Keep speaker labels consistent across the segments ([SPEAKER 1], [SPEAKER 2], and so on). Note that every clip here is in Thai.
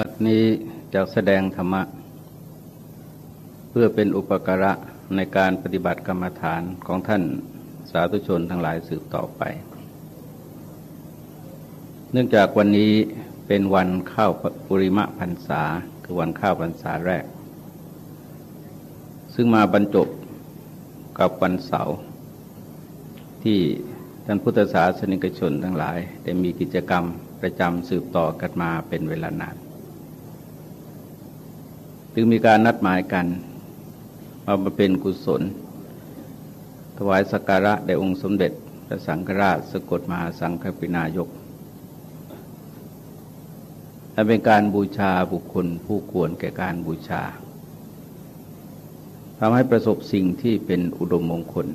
[SPEAKER 1] วัดนี้จะแสดงธรรมะ เพื่อเป็นอุปการะในการปฏิบัติกรรมฐานของท่านสาธุชนทั้งหลายสืบต่อไป เนื่องจากวันนี้เป็นวันเข้าปุริมะพรรษา คือวันเข้าพรรษาแรก ซึ่งมาบรรจบกับวันเสาร์ที่ท่านพุทธศาสนิกชนทั้งหลาย ได้มีกิจกรรมประจำสืบต่อกันมาเป็นเวลานาน จึงมีการนัดหมายกันมาเป็นกุศล ถวายสักการะแด่องค์สมเด็จพระสังฆราชสกดมหาสังฆปินายกและเป็นการบูชาบุคคลผู้ควรแก่การบูชาทำให้ประสบสิ่งที่เป็นอุดมมงคล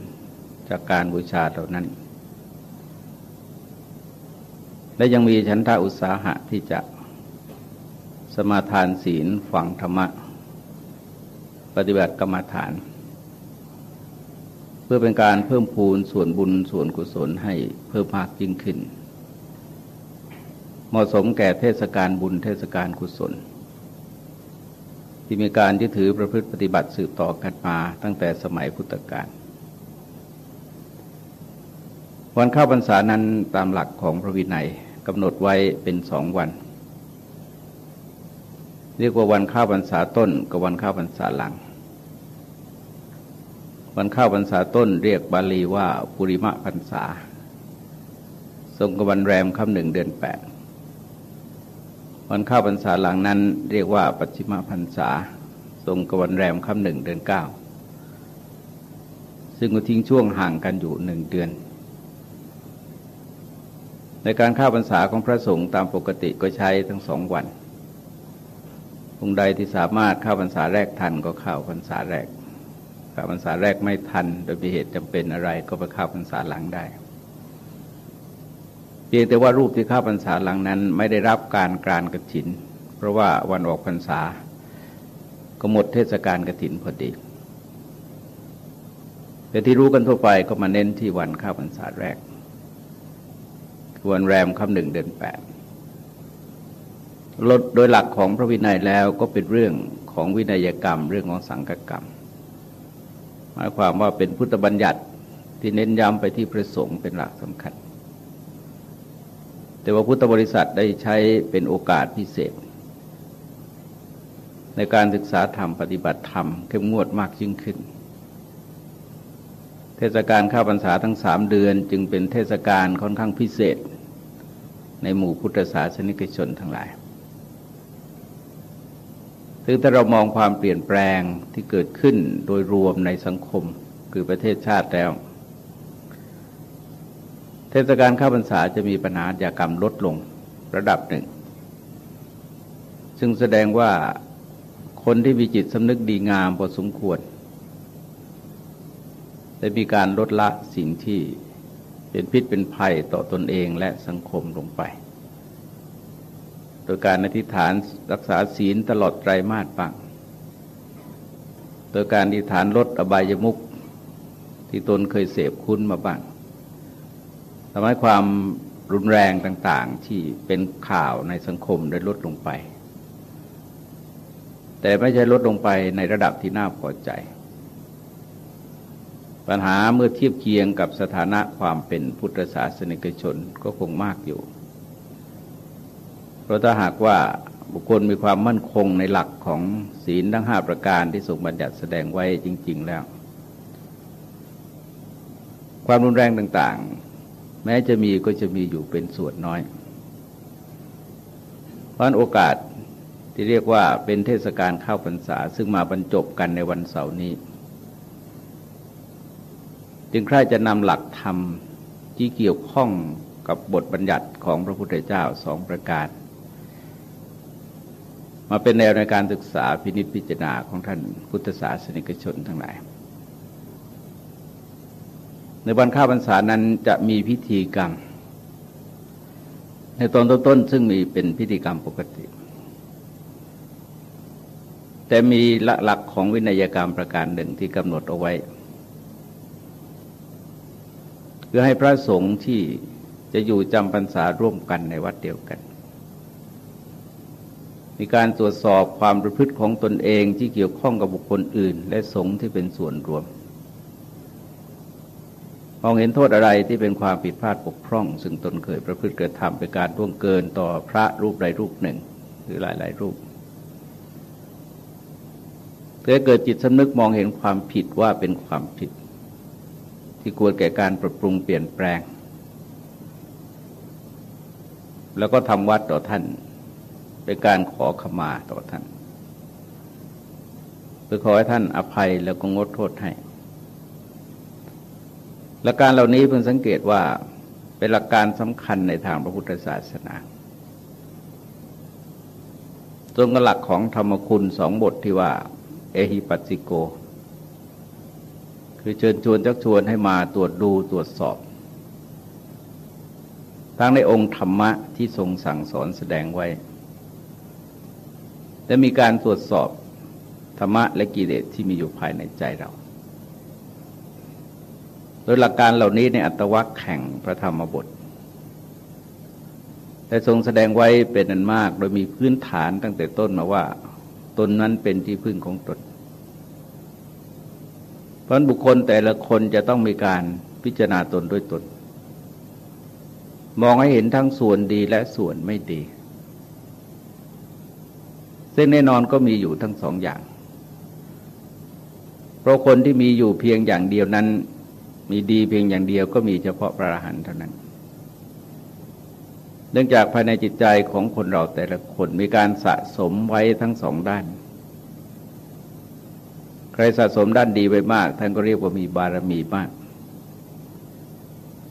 [SPEAKER 1] จากการบูชาเหล่านั้น และยังมีฉันทาอุตสาหะที่จะสมาทานศีลฝังธรรมะ ปฏิบัติกรรมฐาน เพื่อเป็นการเพิ่มพูนส่วนบุญส่วนกุศลให้เพิ่มมากยิ่งขึ้น เหมาะสมแก่เทศกาลบุญเทศกาลกุศล ที่มีการยึดถือประพฤติปฏิบัติสืบต่อกันมาตั้งแต่สมัยพุทธกาลวันเข้าพรรษานั้นตามหลักของพระวินัยกำหนดไว้เป็นสองวัน เรียกว่าวันข้าวพรรษาต้นกับวันข้าวพรรษาหลัง วันข้าวพรรษาต้นเรียกบาลีว่าปุริมะพรรษา ทรงกับวันแรมค่ำหนึ่งเดือนแปดวันข้าวพรรษาหลังนั้นเรียกว่าปัจฉิมพรรษา ทรงกับวันแรมค่ำหนึ่งเดือนเก้าซึ่งก็ทิ้งช่วงห่างกันอยู่หนึ่งเดือน ในการข้าวพรรษาของพระสงฆ์ตามปกติก็ใช้ทั้งสองวันองค์ใดที่สามารถเข้าพรรษาแรกทันก็เข้าพรรษาแรก ข้าพรรษาแรกไม่ทัน โดยมีเหตุจำเป็นอะไรก็ไปเข้าพรรษาหลังได้เพียงแต่ว่ารูปที่เข้าพรรษาหลังนั้น ไม่ได้รับการกรานกระถิน เพราะว่าวันออกพรรษาก็หมดเทศกาลกระถินพอดี แต่ที่รู้กันทั่วไปก็มาเน้นที่วันข้าพรรษาแรกวันแรมคำหนึ่งเดือนแปดลดโดยหลักของพระวินัยแล้วก็เป็นเรื่องของวินัยกรรม เรื่องของสังฆกรรม หมายความว่าเป็นพุทธบัญญัติที่เน้นย้ำไปที่ประสงค์เป็นหลักสำคัญ แต่ว่าพุทธบริษัทได้ใช้เป็นโอกาสพิเศษ ในการศึกษาธรรมปฏิบัติธรรมเข้มงวดมากยิ่งขึ้น เทศกาลข้าพรรษาทั้งสามเดือน จึงเป็นเทศกาลค่อนข้างพิเศษ ในหมู่พุทธศาสนิกชนทั้งหลาย ซึ่งถ้าเรามองความเปลี่ยนแปลงที่เกิดขึ้นโดยรวมในสังคมคือประเทศชาติแล้ว เทศกาลข้าพรรษาจะมีปัญหาอากรรมลดลงระดับหนึ่ง ซึ่งแสดงว่าคนที่มีจิตสำนึกดีงามพอสมควร ได้มีการลดละสิ่งที่เป็นพิษเป็นภัยต่อตนเองและสังคมลงไป โดยการอธิษฐานรักษาศีลตลอดไตรมาสบ้างโดยการอธิษฐานลดอบายมุขที่ตนเคยเสพคุ้นมาบ้างทำให้ความรุนแรงต่าง ๆ ที่เป็นข่าวในสังคมได้ลดลงไป แต่ไม่ใช่ลดลงไปในระดับที่น่าพอใจ ปัญหาเมื่อเทียบเคียงกับสถานะความเป็นพุทธศาสนิกชนก็คงมากอยู่ ราะถ้าหากว่าบุคคลมีความมั่นคงในหลักของศีลทั้งห้าประการที่ทรงบัญญัติแสดงไว้จริง ๆ แล้ว ความรุนแรงต่าง ๆ แม้จะมีก็จะมีอยู่เป็นส่วนน้อย เพราะโอกาสที่เรียกว่าเป็นเทศกาลเข้าพรรษา ซึ่งมาบรรจบกันในวันเสาร์นี้ จึงใครจะนำหลักธรรมที่เกี่ยวข้องกับบทบัญญัติของพระพุทธเจ้าสองประการ มาเป็นแนวในการศึกษาพินิจพิจารณาของท่านพุทธศาสนิกชนทั้งหลาย ในวันข้าพรรษานั้นจะมีพิธีกรรม ในตอนต้นๆซึ่งมีเป็นพิธีกรรมปกติ แต่มีหลักของวินัยกรรมประการหนึ่งที่กำหนดเอาไว้เพื่อให้พระสงฆ์ที่จะอยู่จำพรรษาร่วมกันในวัดเดียวกัน มีการตรวจสอบความประพฤติของตนเองที่เกี่ยวข้องกับบุคคลอื่น และสงฆ์ที่เป็นส่วนรวมมองเห็นโทษอะไรที่เป็นความผิดพลาดปกพร่อง ซึ่งตนเคยประพฤติกระทำเป็นการร่วงเกินต่อพระรูปใดรูปหนึ่ง หรือหลายๆรูปเพื่อเกิดจิตสำนึกมองเห็นความผิดว่าเป็นความผิด ที่ควรแก่การปรับปรุงเปลี่ยนแปลง แล้วก็ทำวัดต่อท่าน เป็นการขอขมาต่อท่านเพื่อขอให้ท่านอภัยแล้วก็งดโทษให้ หลักการเหล่านี้เพิ่งสังเกตว่าเป็นหลักการสำคัญในทางพระพุทธศาสนาตรงกับหลักของธรรมคุณสองบทที่ว่า เอหิปัสสิโก คือเชิญชวนจักชวนให้มาตรวจดูตรวจสอบ ทั้งในองค์ธรรมะที่ทรงสั่งสอนแสดงไว้ และมีการตรวจสอบธรรมะและกิเลสที่มีอยู่ภายในใจเรา โดยหลักการเหล่านี้ในอัตวัคแข่งพระธรรมบทแต่ทรงแสดงไว้เป็นอันมาก โดยมีพื้นฐานตั้งแต่ต้นมาว่า ตนนั้นเป็นที่พึ่งของตน เพราะบุคคลแต่ละคนจะต้องมีการพิจารณาตนด้วยตน มองให้เห็นทั้งส่วนดีและส่วนไม่ดี ซึ่งแน่นอนก็มีอยู่ทั้งสองอย่าง เพราะคนที่มีอยู่เพียงอย่างเดียวนั้น มีดีเพียงอย่างเดียวก็มีเฉพาะพระอรหันต์เท่านั้น เนื่องจากภายในจิตใจของคนเราแต่ละคนมีการสะสมไว้ทั้งสองด้าน ใครสะสมด้านดีไว้มาก ท่านก็เรียกว่ามีบารมีมาก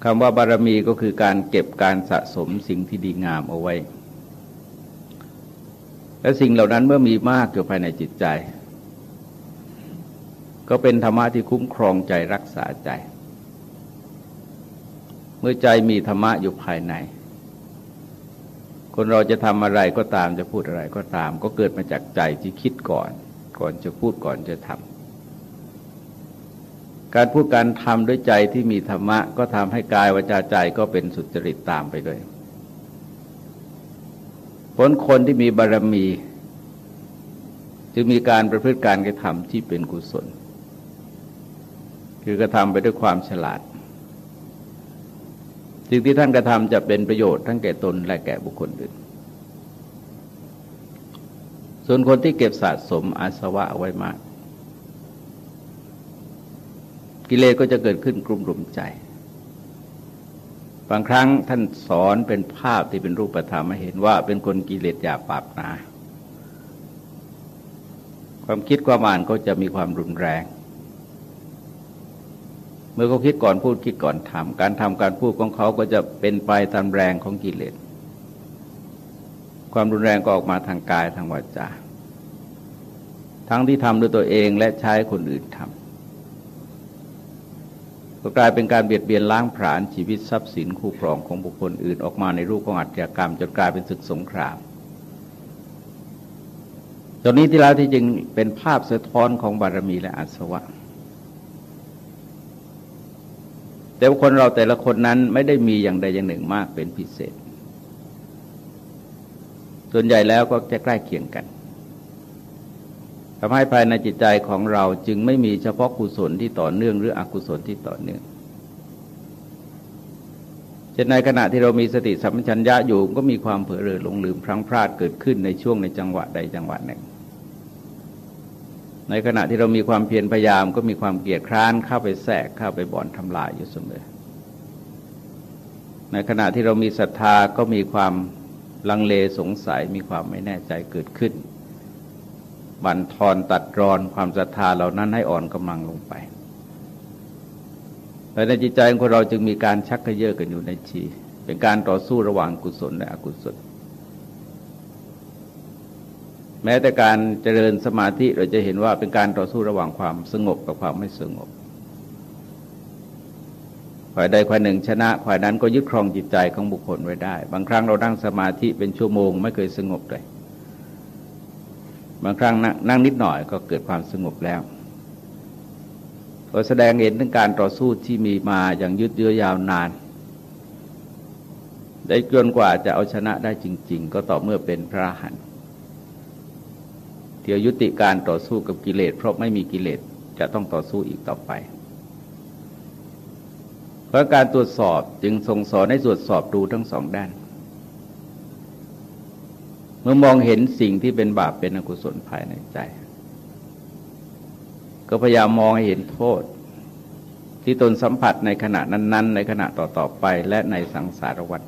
[SPEAKER 1] คำว่าบารมีก็คือการเก็บการสะสมสิ่งที่ดีงามเอาไว้ และสิ่งเหล่านั้นเมื่อมีมากอยู่ภายในจิตใจ ก็เป็นธรรมะที่คุ้มครองใจรักษาใจ เมื่อใจมีธรรมะอยู่ภายใน คนเราจะทำอะไรก็ตามจะพูดอะไรก็ตาม ก็เกิดมาจากใจที่คิดก่อน ก่อนจะพูดก่อนจะทำการพูดการทำด้วยใจที่มีธรรมะ ก็ทำให้กายวาจาใจก็เป็นสุจริตตามไปด้วย ผลคนที่มีบารมีจึงมีการประพฤติการกระทำที่เป็นกุศล คือกระทำไปด้วยความฉลาดสิ่งที่ท่านกระทำจะเป็นประโยชน์ทั้งแก่ตนและแก่บุคคลอื่น ส่วนคนที่เก็บสะสมอาสวะไว้มาก กิเลสก็จะเกิดขึ้นกลุ่มรุมใจ บางครั้งท่านสอนเป็นภาพที่เป็นรูปธรรมให้เห็นว่าเป็นคนกิเลสหยาบปาบนา ความคิดความอ่านก็จะมีความรุนแรง เมื่อเขาคิดก่อนพูดคิดก่อนทำการทำการพูดของเขาก็จะเป็นไปตามแรงของกิเลส ความรุนแรงก็ออกมาทางกายทางวาจาทั้งที่ทำด้วยตัวเองและใช้คนอื่นทำ ก็กลายเป็นการเบียดเบียนล้างผลาญชีวิตทรัพย์สินคู่ครองของบุคคลอื่นออกมาในรูปของอัจฉริยกรรมจนกลายเป็นศึกสงครามตอนนี้ที่แล้วที่จริงเป็นภาพสะท้อนของบารมีและอาสวะ แต่คนเราแต่ละคนนั้นไม่ได้มีอย่างใดอย่างหนึ่งมากเป็นพิเศษ ส่วนใหญ่แล้วก็จะใกล้เคียงกัน ทำให้ภายในจิตใจของเราจึงไม่มีเฉพาะกุศลที่ต่อเนื่องหรืออกุศลที่ต่อเนื่องเช่นในขณะที่เรามีสติสัมปชัญญะอยู่ก็มีความเผลอเรอหลงลืมพลั้งพลาดเกิดขึ้นในช่วงในจังหวะใดจังหวะหนึ่ง ในขณะที่เรามีความเพียรพยายามก็มีความเกียดคร้านเข้าไปแทรกเข้าไปบ่อนทำลายอยู่เสมอ ในขณะที่เรามีศรัทธาก็มีความลังเลสงสัยมีความไม่แน่ใจเกิดขึ้น บั่นทอนตัดรอนความศรัทธาเหล่านั้นให้อ่อนกำลังลงไปแต่ในจิตใจของเราจึงมีการชักกระเยาะกันอยู่ในชี เป็นการต่อสู้ระหว่างกุศลและอกุศล แม้แต่การเจริญสมาธิเราจะเห็นว่าเป็นการต่อสู้ระหว่างความสงบกับความไม่สงบฝ่ายใดฝ่ายหนึ่งชนะฝ่ายนั้นก็ยึดครองจิตใจของบุคคลไว้ได้ บางครั้งเรานั่งสมาธิเป็นชั่วโมง ไม่เคยสงบเลย บางครั้งนั่งนิดหน่อยก็เกิดความสงบแล้วก็แสดงเห็นถึงการต่อสู้ที่มีมาอย่างยืดเยื้อยาวนาน ได้เกินกว่าจะเอาชนะได้จริง ๆ ก็ต่อเมื่อเป็นพระหันเที่ยวยุติการต่อสู้กับกิเลส เพราะไม่มีกิเลสจะต้องต่อสู้อีกต่อไปเพราะการตรวจสอบจึงทรงสอนให้ตรวจสอบดูทั้งสองด้าน เมื่อมองเห็นสิ่งที่เป็นบาปเป็นอกุศลภายในใจ ก็พยายามมองให้เห็นโทษ ที่ตนสัมผัสในขณะนั้น ๆ ในขณะต่อๆไปและในสังสารวัฏ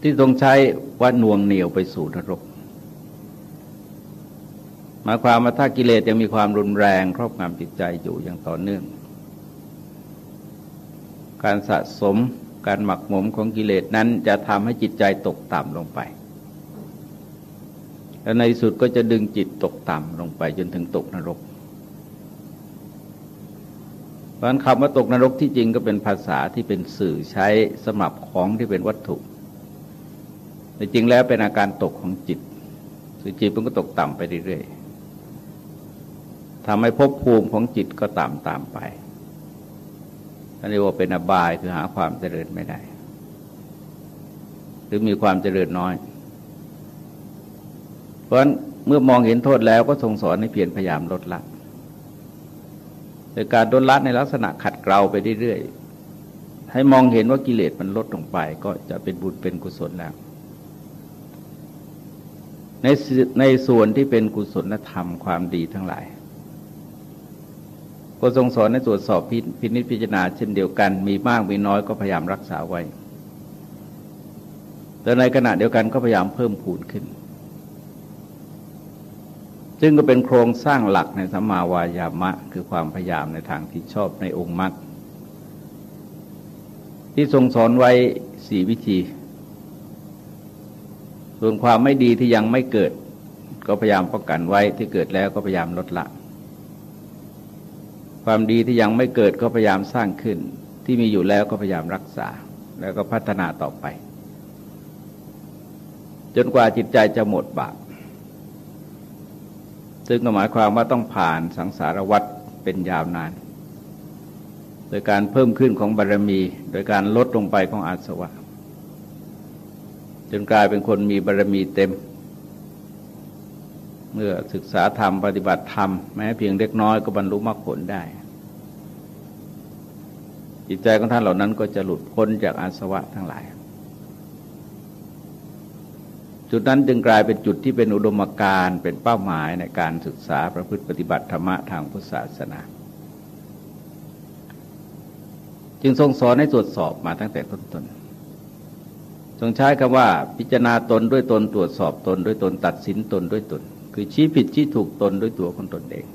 [SPEAKER 1] ที่ทรงใช้ว่าน่วงเหนียวไปสู่นรกหมายความว่าถ้ากิเลสยังมีความรุนแรงครอบงำจิตใจอยู่อย่างต่อเนื่อง การสะสม การหมักหมมของกิเลสนั้นจะทำให้จิตใจตกต่ำลงไป และในสุดก็จะดึงจิตตกต่ำลงไปจนถึงตกนรกเพราะนั้นคำว่าตกนรกที่จริงก็เป็นภาษาที่เป็นสื่อใช้สำหรับของที่เป็นวัตถุแต่จริงแล้วเป็นอาการตกของจิตคือจิตมันก็ตกต่ำไปเรื่อยๆทำให้ภพภูมิของจิตก็ต่ำตามไป อันนี้ว่าเป็นอบายคือหาความเจริญไม่ได้ หรือมีความเจริญน้อย เพราะฉะนั้นเมื่อมองเห็นโทษแล้วก็ทรงสอนให้เพียรพยายามลดละโดยการลดละในลักษณะขัดเกลาไปเรื่อยๆให้มองเห็นว่ากิเลสมันลดลงไป ก็จะเป็นบุญเป็นกุศลแล้วในในส่วนที่เป็นกุศลธรรมความดีทั้งหลาย ก็ทรงสอนในตรวจสอบพินิจพิจารณาเช่นเดียวกัน มีมากมีน้อยก็พยายามรักษาไว้ แต่ในขณะเดียวกันก็พยายามเพิ่มพูนขึ้น ซึ่งก็เป็นโครงสร้างหลักในสัมมาวายามะ คือความพยายามในทางที่ชอบในองค์มรรคที่ทรงสอนไว้สี่วิธี ส่วนความไม่ดีที่ยังไม่เกิด ก็พยายามป้องกันไว้ที่เกิดแล้วก็พยายามลดละ ความดีที่ยังไม่เกิดก็พยายามสร้างขึ้น ที่มีอยู่แล้วก็พยายามรักษา แล้วก็พัฒนาต่อไป จนกว่าจิตใจจะหมดบาปซึ่งหมายความว่าต้องผ่านสังสารวัฏเป็นยาวนาน โดยการเพิ่มขึ้นของบารรมี โดยการลดลงไปของอาสวะ จนกลายเป็นคนมีบารรมีเต็ม เมื่อศึกษาธรรมปฏิบัติธรรมแม้เพียงเล็กน้อยก็บรรลุมรรคผลได้ จิตใจของท่านเหล่านั้นก็จะหลุดพ้นจากอาสวะทั้งหลาย จุดนั้นจึงกลายเป็นจุดที่เป็นอุดมการณ์เป็นเป้าหมายในการศึกษาประพฤติปฏิบัติธรรมะทางพุทธศาสนา จึงทรงสอนให้ตรวจสอบมาตั้งแต่ต้นๆทรงใช้คำว่าพิจารณาตนด้วยตนตรวจสอบตนด้วยตนตัดสินตนด้วยตน คือชี้ผิดชี้ถูกตนด้วยตัวของตนเอง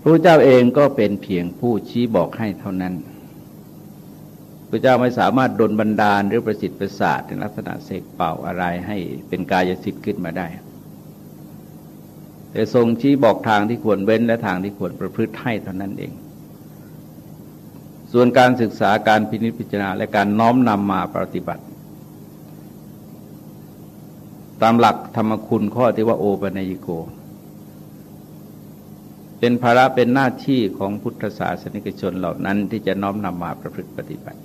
[SPEAKER 1] พระเจ้าเองก็เป็นเพียงผู้ชี้บอกให้เท่านั้นพระเจ้าไม่สามารถดลบันดาลหรือประสิทธิ์ประสาทในลักษณะเสกเป่าอะไรให้เป็นกายสิทธิ์ขึ้นมาได้ แต่ทรงชี้บอกทางที่ควรเว้นและทางที่ควรประพฤติให้เท่านั้นเอง ส่วนการศึกษาการพินิจพิจารณาและการน้อมนำมาปฏิบัติ ตามหลักธรรมคุณข้อที่ว่าโอปนยิโก เป็นภาระเป็นหน้าที่ของพุทธศาสนิกชนเหล่านั้นที่จะน้อมนำมาประพฤติปฏิบัติ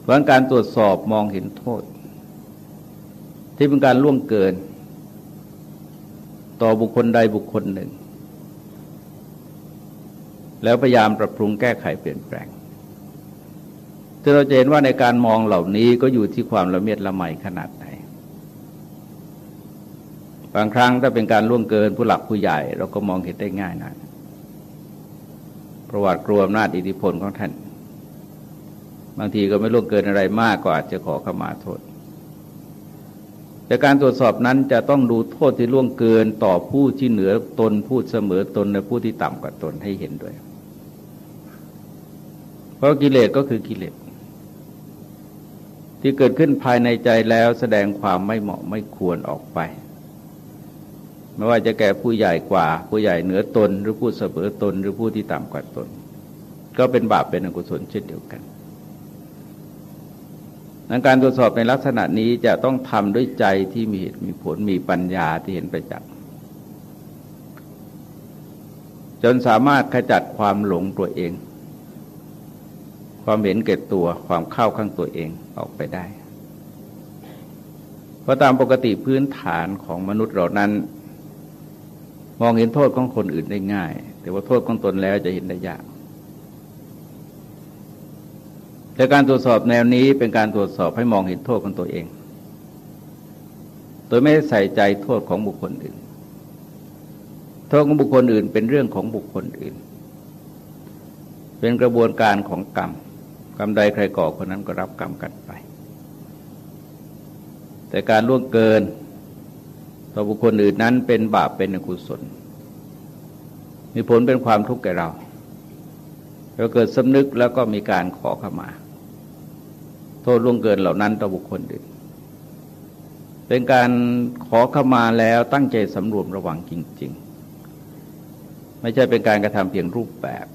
[SPEAKER 1] เพราะการตรวจสอบมองเห็นโทษ ที่เป็นการล่วงเกิน ต่อบุคคลใดบุคคลหนึ่ง แล้วพยายามปรับปรุงแก้ไขเปลี่ยนแปลง จะเราจะเห็นว่าในการมองเหล่านี้ก็อยู่ที่ความละเมียดละไมขนาดไหน บางครั้งถ้าเป็นการล่วงเกินผู้หลักผู้ใหญ่ เราก็มองเห็นได้ง่ายนะประวัติกลัวอำนาจอิทธิพลของท่าน บางทีก็ไม่ล่วงเกินอะไรมากก็อาจจะขอขมาโทษ แต่การตรวจสอบนั้นจะต้องดูโทษที่ล่วงเกินต่อผู้ที่เหนือตนผู้เสมอตนและผู้ที่ต่ำกว่าตนให้เห็นด้วย เพราะกิเลสก็คือกิเลส ที่เกิดขึ้นภายในใจแล้วแสดงความไม่เหมาะไม่ควรออกไป ไม่ว่าจะแก่ผู้ใหญ่กว่า ผู้ใหญ่เหนือตน หรือผู้เสมอตน หรือผู้ที่ต่ำกว่าตน ก็เป็นบาปเป็นอกุศลเช่นเดียวกันดังการตรวจสอบในลักษณะนี้จะต้องทำด้วยใจที่มีเหตุมีผลมีปัญญาที่เห็นประจักษ์จนสามารถขจัดความหลงตัวเอง ความเห็นเก็ดตัวความเข้าข้างตัวเองออกไปได้เพราะตามปกติพื้นฐานของมนุษย์เรานั้น มองเห็นโทษของคนอื่นได้ง่าย แต่ว่าโทษของตนแล้วจะเห็นได้ยากแต่การตรวจสอบแนวนี้เป็นการตรวจสอบให้มองเห็นโทษของตัวเอง โดยไม่ใส่ใจโทษของบุคคลอื่น โทษของบุคคลอื่นเป็นเรื่องของบุคคลอื่น เป็นกระบวนการของกรรม กรรมใดใครก่อคนนั้นก็รับกรรมกันไป แต่การล่วงเกินต่อบุคคลอื่นนั้นเป็นบาปเป็นอกุศล มีผลเป็นความทุกข์แก่เรา เราเกิดสำนึกแล้วก็มีการขอขมา โทษล่วงเกินเหล่านั้นต่อบุคคลอื่น เป็นการขอขมาแล้วตั้งใจสำรวมระวังจริง ๆ ไม่ใช่เป็นการกระทำเพียงรูปแบบ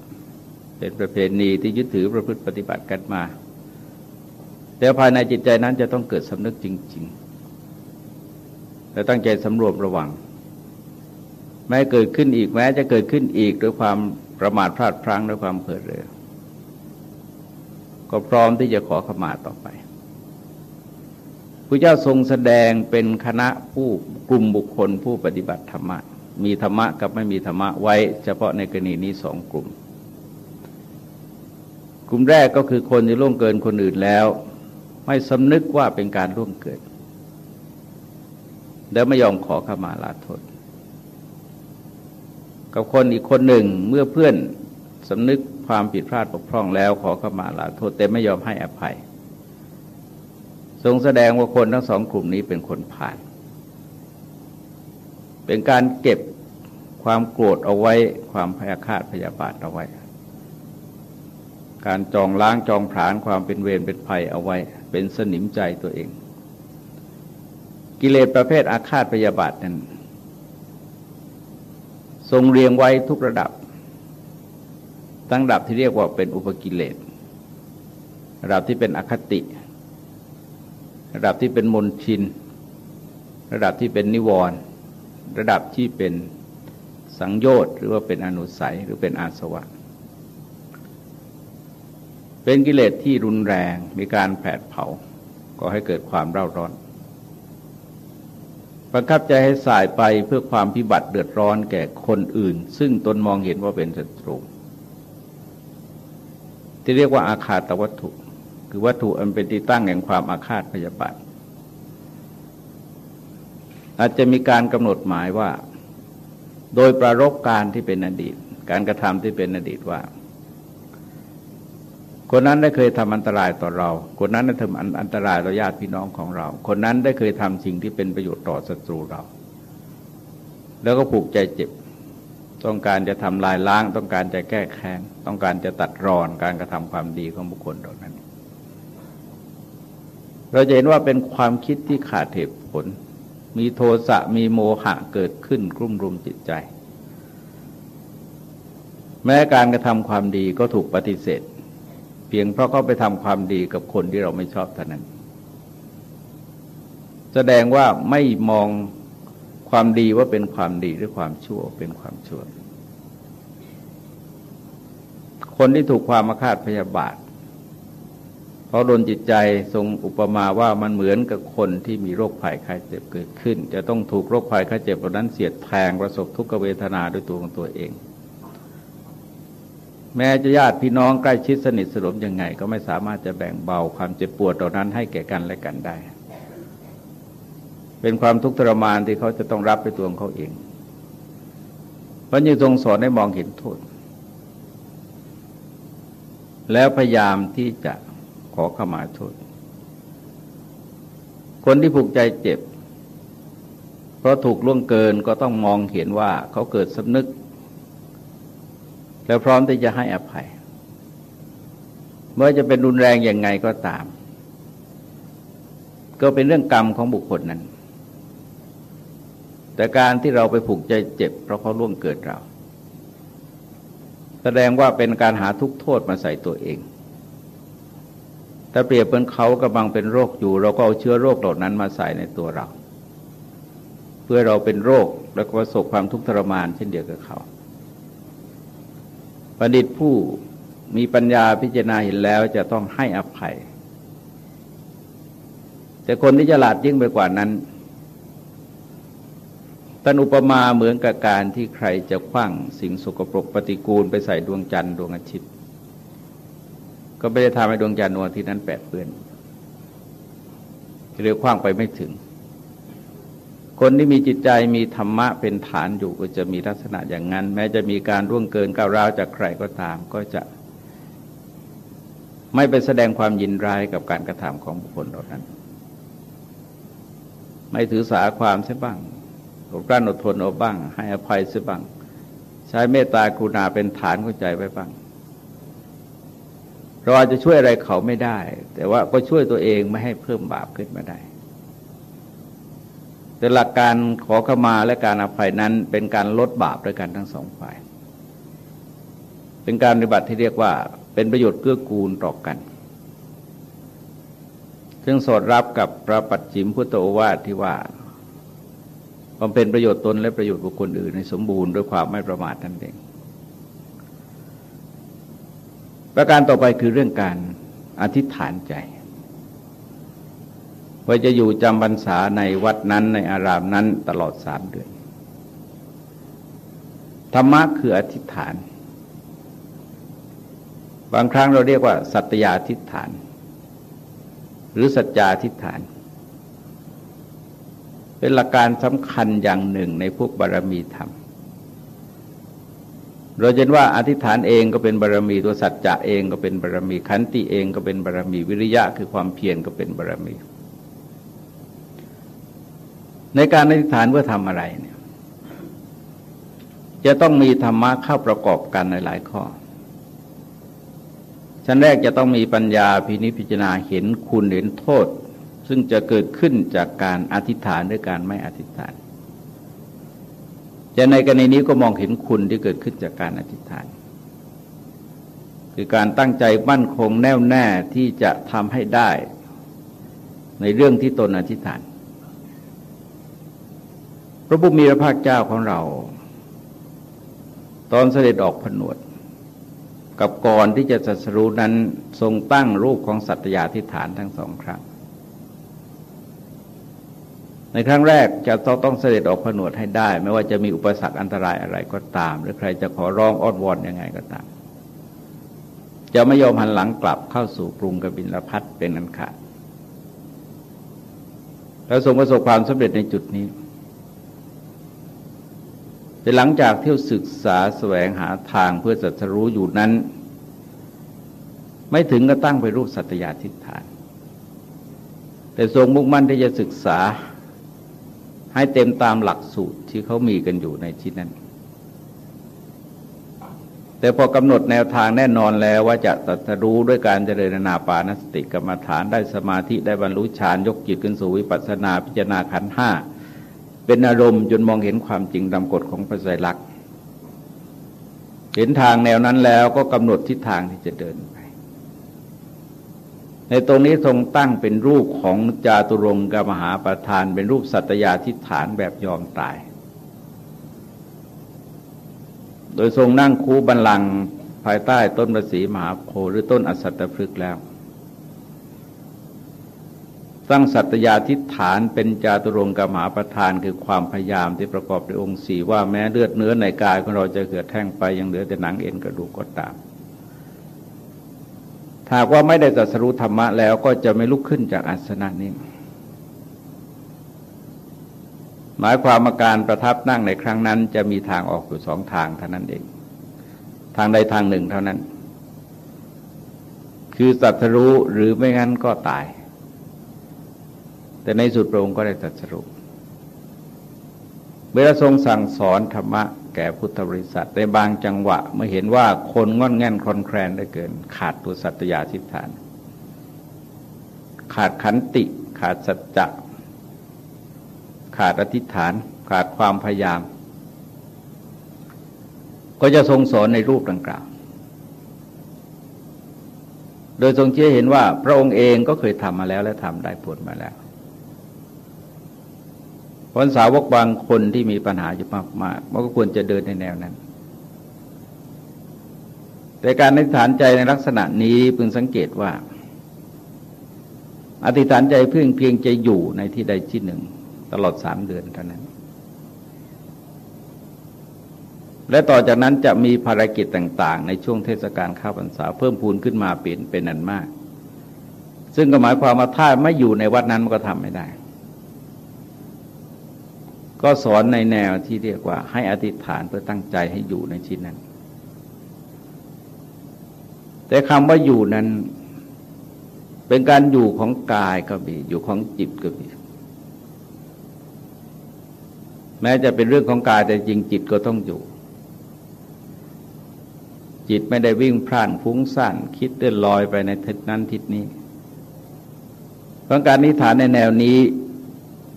[SPEAKER 1] เป็นประเพณีที่ยึดถือประพฤติปฏิบัติกันมา แต่ภายในจิตใจนั้นจะต้องเกิดสำนึกจริง ๆ และตั้งใจสำรวมระวัง แม้เกิดขึ้นอีกแม้จะเกิดขึ้นอีกด้วยความประมาทพลาดพลั้งด้วยความเผลอเรอก็พร้อมที่จะขอขมาต่อไปพระเจ้าทรงแสดงเป็นคณะผู้กลุ่มบุคคลผู้ปฏิบัติธรรมะ มีธรรมะกับไม่มีธรรมะไว้ เฉพาะในกรณีนี้สองกลุ่ม กลุ่มแรกก็คือคนที่ล่วงเกินคนอื่นแล้ว ไม่สำนึกว่าเป็นการล่วงเกิน แล้วไม่ยอมขอขมาลาโทษ กับคนอีกคนหนึ่งเมื่อเพื่อนสำนึกความผิดพลาดปกพร่องแล้วขอขมาลาโทษ แต่ไม่ยอมให้อภัย ทรงแสดงว่าคนทั้งสองกลุ่มนี้เป็นคนผ่าน เป็นการเก็บความโกรธเอาไว้ความพยาคาดพยาบาทเอาไว้ การจองล้างจองผลาญความเป็นเวรเป็นภัยเอาไว้ เป็นสนิมใจตัวเอง กิเลสประเภทอาฆาตพยาบาทนั้น ทรงเรียงไว้ทุกระดับ ตั้งระดับที่เรียกว่าเป็นอุปกิเลสระดับที่เป็นอคติ ระดับที่เป็นมนชิน ระดับที่เป็นนิวรณ์ระดับที่เป็นสังโยชน์หรือว่าเป็นอนุสัยหรือเป็นอาสวะ เป็นกิเลสที่รุนแรงมีการแผดเผาก็ให้เกิดความเร่าร้อนบังคับใจให้สายไปเพื่อความพิบัติเดือดร้อนแก่คนอื่น ซึ่งตนมองเห็นว่าเป็นศัตรูที่เรียกว่าอาคาตวัตถุ คือวัตถุอันเป็นที่ตั้งแห่งความอาฆาตพยาบาทอาจจะมีการกำหนดหมายว่า โดยประรบการที่เป็นอดีต การกระทำที่เป็นอดีตว่า คนนั้นได้เคยทำอันตรายต่อเรา คนนั้นได้ทำอันตรายต่อญาติพี่น้องของเรา คนนั้นได้เคยทำสิ่งที่เป็นประโยชน์ต่อศัตรูเรา แล้วก็ผูกใจเจ็บ ต้องการจะทำลายล้าง ต้องการจะแก้แค้น ต้องการจะตัดรอนการกระทำความดีของบุคคลเหล่านั้น เราจะเห็นว่าเป็นความคิดที่ขาดเหตุผล มีโทสะ มีโมหะเกิดขึ้นกลุ่มรุมจิตใจ แม้การกระทำความดีก็ถูกปฏิเสธ เพียงเพราะเขาไปทำความดีกับคนที่เราไม่ชอบเท่านั้น แสดงว่าไม่มองความดีว่าเป็นความดีหรือความชั่วเป็นความชั่ว คนที่ถูกความมาคาดพยาบาทเขาะโดนจิตใจทรงอุปมาว่ามันเหมือนกับคนที่มีโรคภัยไข้เจ็บเกิดขึ้น จะต้องถูกโรคภัยไข้เจ็บเหล่านั้นเสียดแทงประสบทุกขเวทนาด้วยตัวของตัวเอง แม้จะญาติพี่น้องใกล้ชิดสนิทสนมยังไง ก็ไม่สามารถจะแบ่งเบาความเจ็บปวดเหล่านั้นให้แก่กันและกันได้ เป็นความทุกข์ทรมานที่เขาจะต้องรับไปตัวของเขาเองพระยังทรงสอนให้มองเห็นโทษ แล้วพยายามที่จะขอขมาโทษ คนที่ผูกใจเจ็บ เพราะถูกล่วงเกินก็ต้องมองเห็นว่าเขาเกิดสำนึก แล้วพร้อมที่จะให้อภัย เมื่อจะเป็นรุนแรงอย่างไงก็ตาม ก็เป็นเรื่องกรรมของบุคคลนั้น แต่การที่เราไปผูกใจเจ็บ เพราะเขาล่วงเกิดเรา แสดงว่าเป็นการหาทุกโทษมาใส่ตัวเองถ้าเปรียบเป็นเขากำลังเป็นโรคอยู่ เราก็เอาเชื้อโรคเหล่านั้นมาใส่ในตัวเรา เพื่อเราเป็นโรคแล้วก็ประสบความทุกข์ทรมานเช่นเดียวกับเขา ประดิษฐ์ผู้มีปัญญาพิจารณาเห็นแล้วจะต้องให้อภัย แต่คนที่ฉลาดยิ่งไปกว่านั้นท่านอุปมาเหมือนกับการที่ใครจะคว้างสิ่งสกปรกปฏิกูลไปใส่ดวงจันทร์ดวงอาทิตย์ ก็ไม่ได้ทำให้ดวงจันทร์ดวงอาทิตย์นั้นแปดเปื้อนเรียกคว้างไปไม่ถึง คนที่มีจิตใจมีธรรมะเป็นฐานอยู่ก็จะมีลักษณะอย่างนั้น แม้จะมีการร่วงเกินก้าวร้าวจากใครก็ตามก็จะ ไม่ไปแสดงความยินร้ายกับการกระทำของบุคคลเหล่านั้น ไม่ถือสาความใช่บ้างอดกลั้นอดทนเอาบ้าง ให้อภัยเสียบ้าง ใช้เมตตากรุณาเป็นฐานของใจไว้บ้างเราอาจจะช่วยอะไรเขาไม่ได้ แต่ว่าก็ช่วยตัวเองไม่ให้เพิ่มบาปขึ้นมาได้ แต่หลักการขอขมาและการอภัยนั้น เป็นการลดบาปด้วยกันทั้งสองฝ่าย เป็นการปฏิบัติที่เรียกว่า เป็นประโยชน์เกื้อกูลต่อกัน ซึ่งสอดรับกับพระปัจฉิมพุทธโอวาทที่ว่าบำเพ็ญประโยชน์ตนและประโยชน์บุคคลอื่นในสมบูรณ์ด้วยความไม่ประมาทนั่นเอง ประการต่อไปคือเรื่องการอธิษฐานใจ ว่าจะอยู่จำพรรษาในวัดนั้นในอารามนั้นตลอดสามเดือน ธรรมะคืออธิษฐาน บางครั้งเราเรียกว่า สัตยาธิษฐาน หรือสัจจาธิษฐาน เป็นหลักการสำคัญอย่างหนึ่งในพวกบารรมีธรรมเราเห็นว่าอธิษฐานเองก็เป็นบารรมีตัวสัจจะเองก็เป็นบารรมีขันติเองก็เป็นบารรมีวิริยะคือความเพียรก็เป็นบารรมี ในการอธิษฐานเพื่อทำอะไรเนี่ยจะต้องมีธรรมะเข้าประกอบกันในหลายข้อ ชั้นแรกจะต้องมีปัญญาพินิจพิจารณาเห็นคุณเห็นโทษ ซึ่งจะเกิดขึ้นจากการอธิษฐานด้วยการไม่อธิษฐานจะในกรณีนี้ก็มองเห็นคุณที่เกิดขึ้นจากการอธิษฐาน คือการตั้งใจมั่นคงแน่วแน่ที่จะทำให้ได้ ในเรื่องที่ตนอธิษฐาน พระบุมีพระภาคเจ้าของเรา ตอนเสด็จออกผนวด กับก่อนที่จะสัสรู้นั้นทรงตั้งรูปของสัตยาธิฐานทั้งสองครั้ง ในครั้งแรกจะต้องต้องเสด็จออกผนวดให้ได้ ไม่ว่าจะมีอุปสรรคอันตรายอะไรก็ตาม หรือใครจะขอร้องอ้อนวอนยังไงก็ตาม จะไม่ยอมหันหลังกลับเข้าสู่กรุงกบินลพัทเป็นอันขาดแล้วทรงประสบความสำเร็จในจุดนี้ แต่หลังจากเที่ยวศึกษาแสวงหาทางเพื่อจัดรู้อยู่นั้น ไม่ถึงก็ตั้งไปรูปสัตยาทิฐาน แต่ทรงมุ่งมั่นที่จะศึกษาให้เต็มตามหลักสูตรที่เขามีกันอยู่ในที่นั้น แต่พอกำหนดแนวทางแน่นอนแล้วว่าจะตัดรู้ด้วยการเจริญนาปานสติกรรมฐานได้สมาธิได้บรรลุฌานยกจิตขึ้นสู่วิปัสสนาพิจารณาขันห้า เป็นอารมณ์จนมองเห็นความจริงตามกฎของพระไตรลักษณ์เห็นทางแนวนั้นแล้วก็กำหนดทิศทางที่จะเดินไป ในตรงนี้ทรงตั้งเป็นรูปของจาตุรงกมหาประธาน เป็นรูปสัตยาทิฏฐานแบบยอมตาย โดยทรงนั่งคูบันลังภายใต้ต้นประสีมหาโพหรือต้นอสัตตพฤกษ์แล้ว ตั้งสัตยาทิฐานเป็นจาตุรงกมหาประธานคือความพยายามที่ประกอบด้วยองค์สี่ว่าแม้เลือดเนื้อในกายของเราจะเกิดแท่งไปยังเหลือแต่หนังเอ็นกระดูกก็ตามหากว่าไม่ได้ตรัสรู้ธรรมะแล้วก็จะไม่ลุกขึ้นจากอาสนะนี้ หมายความมาการประทับนั่งในครั้งนั้น จะมีทางออกอยู่สองทางเท่านั้นเอง ทางใดทางหนึ่งเท่านั้น คือตรัสรู้หรือไม่งั้นก็ตาย แต่ในสุดพระองค์ก็ได้ตรัสรู้เมื่อทรงสั่งสอนธรรมะแก่พุทธบริษัทในบางจังหวะ เมื่อเห็นว่าคนงอนแง่นคลอนแคลนได้เกิน ขาดตัวสัตยาธิฐาน ขาดขันติขาดสัจจะขาดอธิษฐาน ขาดความพยายาม ก็จะทรงสอนในรูปดังกล่าว โดยทรงเชื่อเห็นว่าพระองค์เองก็เคยทำมาแล้วและทำได้ผลมาแล้ว พราะสาวกบางคนที่มีปัญหาอยู่มากๆมันก็ควรจะเดินในแนวนั้น แต่การอธิษฐานใจในลักษณะนี้พึงสังเกตว่า อธิษฐานใจเพียงเพียงจะอยู่ในที่ใดที่หนึ่ง ตลอดสามเดือนเท่านั้น และต่อจากนั้นจะมีภารกิจต่าง ๆ ในช่วงเทศกาลข้าวพรรษาเพิ่มพูนขึ้นมาเปลี่ยนเป็นนันมาก ซึ่งก็หมายความว่าถ้าไม่อยู่ในวัดนั้นมันก็ทำไม่ได้ ก็สอนในแนวที่เรียกว่า ให้อธิษฐานเพื่อตั้งใจให้อยู่ในที่นั้น แต่คำว่าอยู่นั้น เป็นการอยู่ของกายก็มีอยู่ของจิตก็มีแม้จะเป็นเรื่องของกายแต่จริงจิตก็ต้องอยู่ จิตไม่ได้วิ่งพล่านฟุ้งซ่านคิดเดินลอยไปในทิศนั้นทิศนี้เพราะการนิฐานในแนวนี้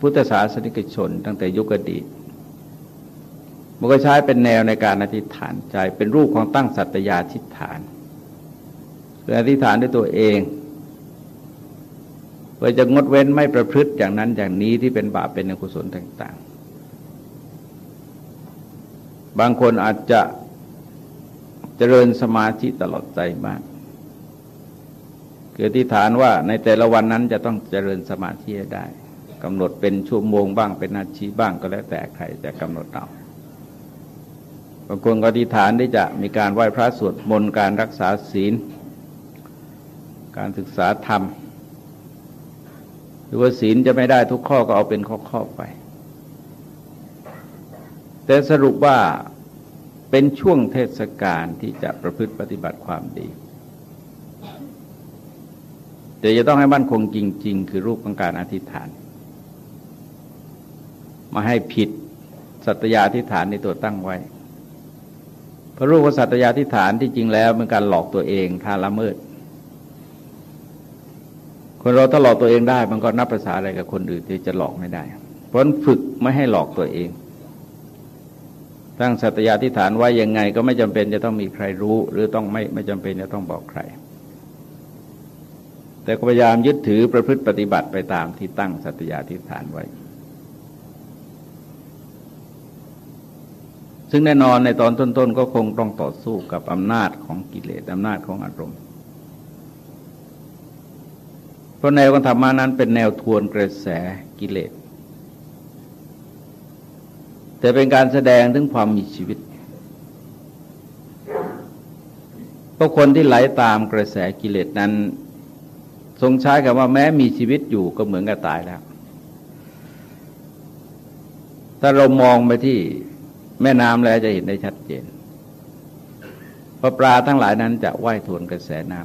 [SPEAKER 1] พุทธศาสนิกชน ตั้งแต่ยุคอดีตมันก็ใช้เป็นแนวในการอธิษฐานใจเป็นรูปของตั้งสัตยาธิษฐานคืออธิษฐานด้วยตัวเองเพื่อจะงดเว้นไม่ประพฤติอย่างนั้นอย่างนี้ที่เป็นบาปเป็นอกุศลต่าง ๆ บางคนอาจจะเจริญสมาธิตลอดใจมากคืออธิษฐานว่าในแต่ละวันนั้นจะต้องเจริญสมาธิได้ กำหนดเป็นชั่วโมงบ้างเป็นนาทีบ้างก็แล้วแต่ใครจะกำหนดเอาบางคนก็อธิษฐานที่จะมีการไหว้พระสวดมนต์การรักษาศีล การศึกษาธรรม หรือว่าศีลจะไม่ได้ทุกข้อก็เอาเป็นข้อๆไป แต่สรุปว่าเป็นช่วงเทศกาลที่จะประพฤติปฏิบัติความดีแต่จะต้องให้มั่นคงจริง ๆ คือรูปของการอธิษฐาน มาให้ผิดสัตยาธิฐานในตัวตั้งไว้เพราะรูปสัตยาธิฐานที่จริงแล้วเป็นการหลอกตัวเองทาละเมิด คนเราถ้าหลอกตัวเองได้ มันก็นับภาษาอะไรกับคนอื่นที่จะหลอกไม่ได้ เพราะฝึกไม่ให้หลอกตัวเอง ตั้งสัตยาธิฐานไว้ยังไง ก็ไม่จำเป็นจะต้องมีใครรู้ หรือต้องไม่ไม่จำเป็นจะต้องบอกใคร แต่พยายามยึดถือประพฤติปฏิบัติไปตามที่ตั้งสัตยาธิฐานไว้ ซึ่งแน่นอนในตอนต้นๆ ก็คงต้องต่อสู้กับอำนาจของกิเลสอำนาจของอารมณ์ เพราะแนวของธรรมานั้นเป็นแนวทวนกระแสกิเลส แต่เป็นการแสดงถึงความมีชีวิตเพราะคนที่ไหลาตามกระแสกิเลสนั้น ทรงใช้คำว่าแม้มีชีวิตอยู่ก็เหมือนกับตายแล้ว ถ้าเรามองไปที่ แม่น้ำแล้วจะเห็นได้ชัดเจนเพราะปลาทั้งหลายนั้นจะว่ายทวนกระแสน้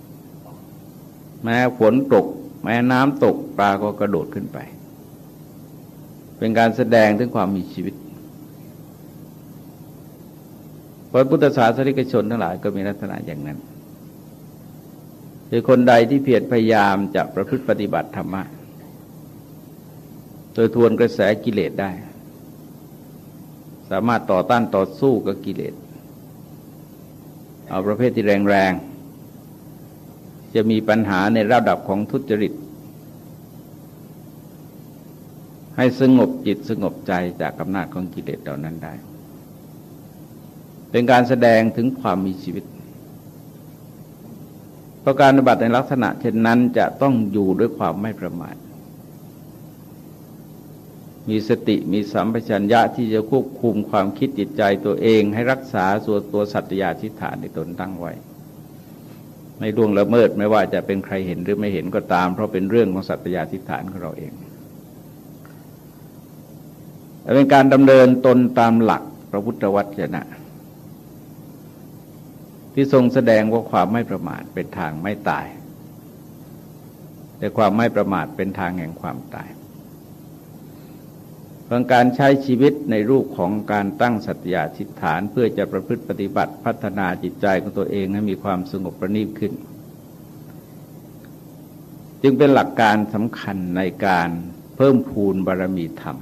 [SPEAKER 1] ำแม้ฝนตก แม้น้ำตกปลาก็กระโดดขึ้นไป เป็นการแสดงถึงความมีชีวิตพระพุทธศาสนิกชนทั้งหลายก็มีลักษณะอย่างนั้นคือคนใดที่เพียรพยายามจะประพฤติปฏิบัติธรรมะ โดยทวนกระแสกิเลสได้ สามารถต่อต้านต่อสู้กับกิเลสเอาประเภทที่แรงๆ จะมีปัญหาในระดับของทุจริต ให้สงบจิตสงบใจจากอำนาจของกิเลสเหล่านั้นได้ เป็นการแสดงถึงความมีชีวิต เพราะการปฏิบัติในลักษณะเช่นนั้นจะต้องอยู่ด้วยความไม่ประมาท มีสติมีสัมปชัญญะที่จะควบคุมความคิดจิตใจตัวเอง ให้รักษาส่วนตัวสัตยาธิฐานในตนตั้งไว้ ไม่ล่วงละเมิดไม่ว่าจะเป็นใครเห็นหรือไม่เห็นก็ตาม เพราะเป็นเรื่องของสัตยาธิฐานของเราเองเป็นการดำเนินตนตามหลักพระพุทธวจนะ ที่ทรงแสดงว่าความไม่ประมาทเป็นทางไม่ตาย แต่ความไม่ประมาทเป็นทางแห่งความตาย เรื่องการใช้ชีวิตในรูปของการตั้งสัตยาธิฐาน เพื่อจะประพฤติปฏิบัติพัฒนาจิตใจของตัวเองให้มีความสงบประณีตขึ้น จึงเป็นหลักการสำคัญในการเพิ่มพูนบารมีธรรม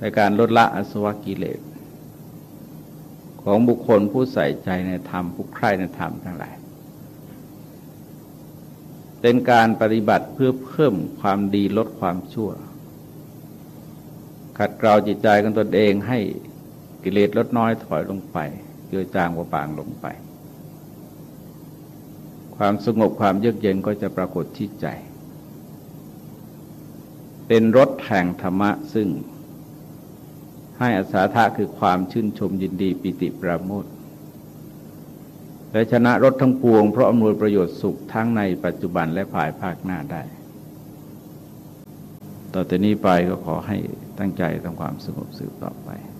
[SPEAKER 1] ในการลดละอสวกิเลส ของบุคคลผู้ใส่ใจในธรรมผู้ใคร่ในธรรมทั้งหลายเป็นการปฏิบัติเพื่อเพิ่มความดีลดความชั่ว ขัดเกลาจิตใจของตนเองให้กิเลสลดน้อยถอยลงไปเจือจางว่าบางลงไป ความสงบความเยือกเย็นก็จะปรากฏที่ใจ เป็นรถแห่งธรรมะซึ่ง ให้อาสาทะคือความชื่นชมยินดีปิติปราโมทและชนะรถทั้งปวงเพราะอำนวยประโยชน์สุขทั้งในปัจจุบันและภายภาคหน้าได้ ต่อแต่นี้ไปก็ขอให้ ตั้งใจทำความสงบสืบต่อไป